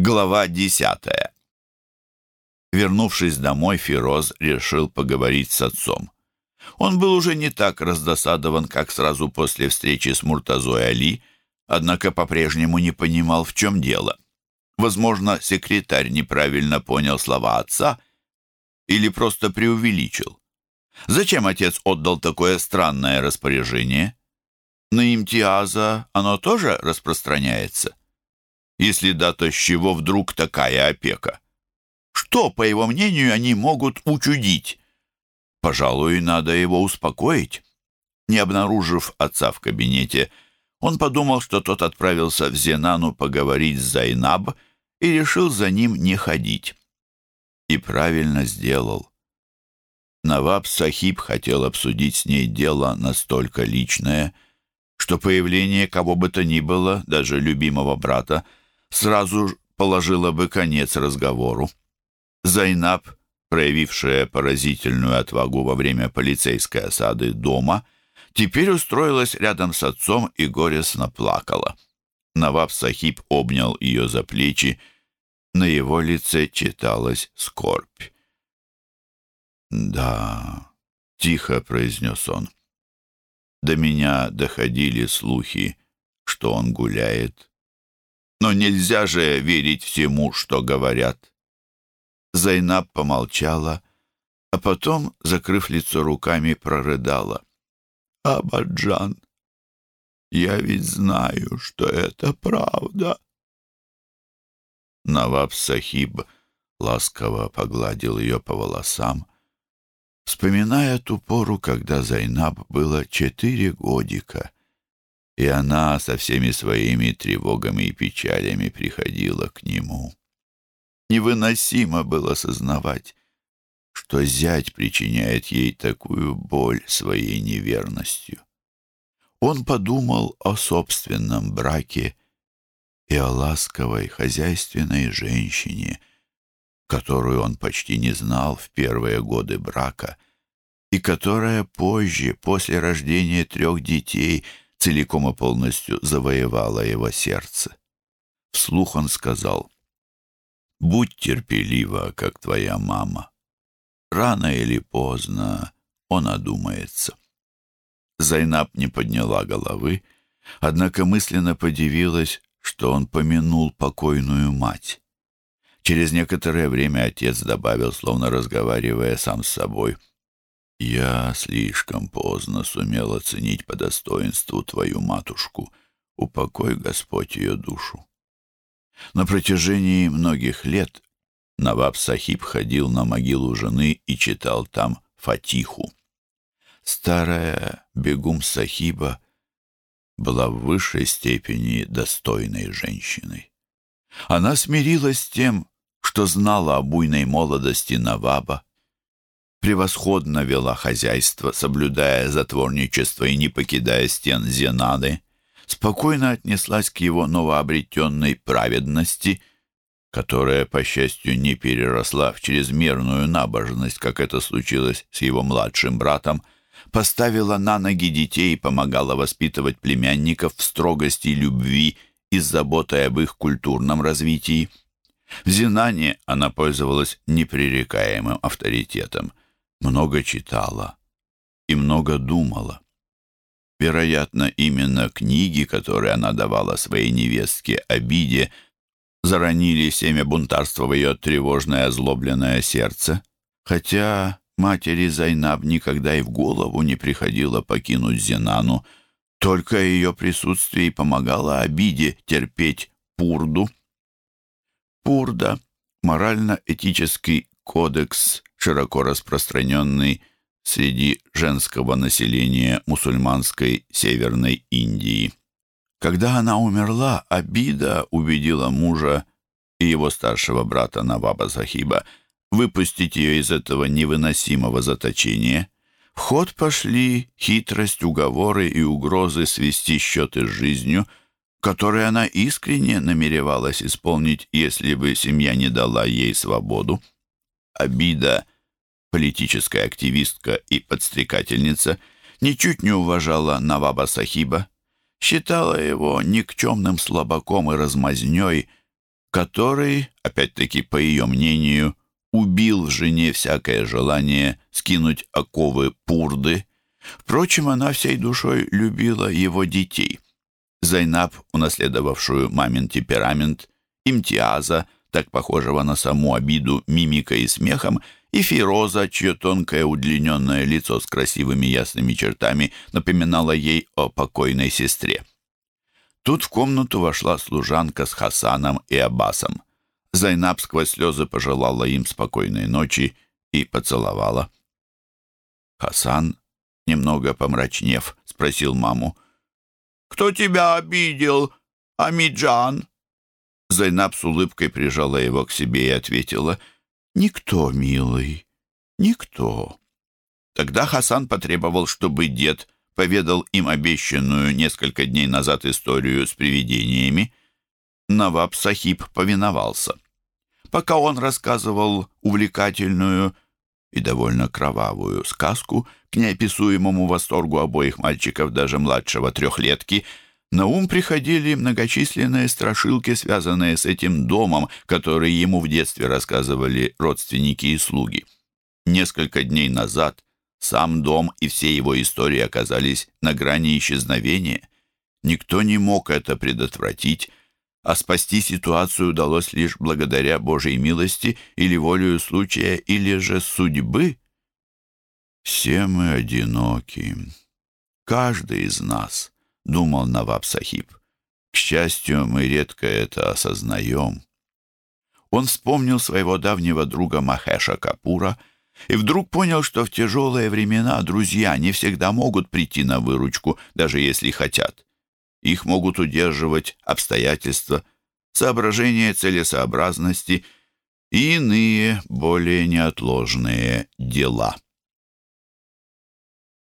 Глава десятая. Вернувшись домой, Фироз решил поговорить с отцом. Он был уже не так раздосадован, как сразу после встречи с Муртазой Али, однако по-прежнему не понимал, в чем дело. Возможно, секретарь неправильно понял слова отца или просто преувеличил. Зачем отец отдал такое странное распоряжение? На имтиаза оно тоже распространяется? Если да, то с чего вдруг такая опека? Что, по его мнению, они могут учудить? Пожалуй, надо его успокоить. Не обнаружив отца в кабинете, он подумал, что тот отправился в Зенану поговорить с Зайнаб и решил за ним не ходить. И правильно сделал. Наваб Сахиб хотел обсудить с ней дело настолько личное, что появление кого бы то ни было, даже любимого брата, сразу положило бы конец разговору. Зайнаб, проявившая поразительную отвагу во время полицейской осады дома, теперь устроилась рядом с отцом и горестно плакала. Наваб Сахиб обнял ее за плечи. На его лице читалась скорбь. «Да», — тихо произнес он, — «до меня доходили слухи, что он гуляет. Но нельзя же верить всему, что говорят». Зайнаб помолчала, а потом, закрыв лицо руками, прорыдала. «Абаджан, я ведь знаю, что это правда». Наваб Сахиб ласково погладил ее по волосам, вспоминая ту пору, когда Зайнаб было четыре годика, и она со всеми своими тревогами и печалями приходила к нему. Невыносимо было сознавать, что зять причиняет ей такую боль своей неверностью. Он подумал о собственном браке и о ласковой хозяйственной женщине, которую он почти не знал в первые годы брака и которая позже, после рождения трех детей, целиком и полностью завоевала его сердце. Вслух он сказал — Будь терпелива, как твоя мама. Рано или поздно он одумается. Зайнаб не подняла головы, однако мысленно подивилась, что он помянул покойную мать. Через некоторое время отец добавил, словно разговаривая сам с собой, «Я слишком поздно сумел оценить по достоинству твою матушку. Упокой, Господь, ее душу». На протяжении многих лет Наваб Сахиб ходил на могилу жены и читал там Фатиху. Старая Бегум Сахиба была в высшей степени достойной женщиной. Она смирилась с тем, что знала о буйной молодости Наваба, превосходно вела хозяйство, соблюдая затворничество и не покидая стен Зенады, спокойно отнеслась к его новообретенной праведности, которая, по счастью, не переросла в чрезмерную набожность, как это случилось с его младшим братом, поставила на ноги детей и помогала воспитывать племянников в строгости любви и с заботой об их культурном развитии. В Зинане она пользовалась непререкаемым авторитетом, много читала и много думала. Вероятно, именно книги, которые она давала своей невестке обиде, заронили семя бунтарства в ее тревожное озлобленное сердце. Хотя матери Зайнаб никогда и в голову не приходило покинуть Зенану, только ее присутствие помогало обиде терпеть пурду. Пурда — морально-этический кодекс, широко распространенный среди женского населения мусульманской Северной Индии. Когда она умерла, Абида убедила мужа и его старшего брата Наваба Сахиба выпустить ее из этого невыносимого заточения. В ход пошли хитрость, уговоры и угрозы свести счеты с жизнью, которые она искренне намеревалась исполнить, если бы семья не дала ей свободу. Абида — политическая активистка и подстрекательница, ничуть не уважала Наваба Сахиба, считала его никчемным слабаком и размазнёй, который, опять-таки по ее мнению, убил в жене всякое желание скинуть оковы пурды. Впрочем, она всей душой любила его детей. Зайнаб, унаследовавшую мамин темперамент, Имтиаза, так похожего на саму обиду мимикой и смехом, и Фироза, чье тонкое удлиненное лицо с красивыми ясными чертами напоминало ей о покойной сестре. Тут в комнату вошла служанка с Хасаном и Аббасом. Зайнаб сквозь слезы пожелала им спокойной ночи и поцеловала. Хасан, немного помрачнев, спросил маму. «Кто тебя обидел, Амиджан?» Зайнаб с улыбкой прижала его к себе и ответила. «Никто, милый, никто». Тогда Хасан потребовал, чтобы дед поведал им обещанную несколько дней назад историю с привидениями. Наваб Сахиб повиновался. Пока он рассказывал увлекательную и довольно кровавую сказку к неописуемому восторгу обоих мальчиков, даже младшего трехлетки, на ум приходили многочисленные страшилки, связанные с этим домом, которые ему в детстве рассказывали родственники и слуги. Несколько дней назад сам дом и все его истории оказались на грани исчезновения. Никто не мог это предотвратить, а спасти ситуацию удалось лишь благодаря Божьей милости или волею случая, или же судьбы. «Все мы одиноки. Каждый из нас», — думал Наваб Сахиб. «К счастью, мы редко это осознаем». Он вспомнил своего давнего друга Махеша Капура — и вдруг понял, что в тяжелые времена друзья не всегда могут прийти на выручку, даже если хотят. Их могут удерживать обстоятельства, соображения целесообразности и иные, более неотложные дела.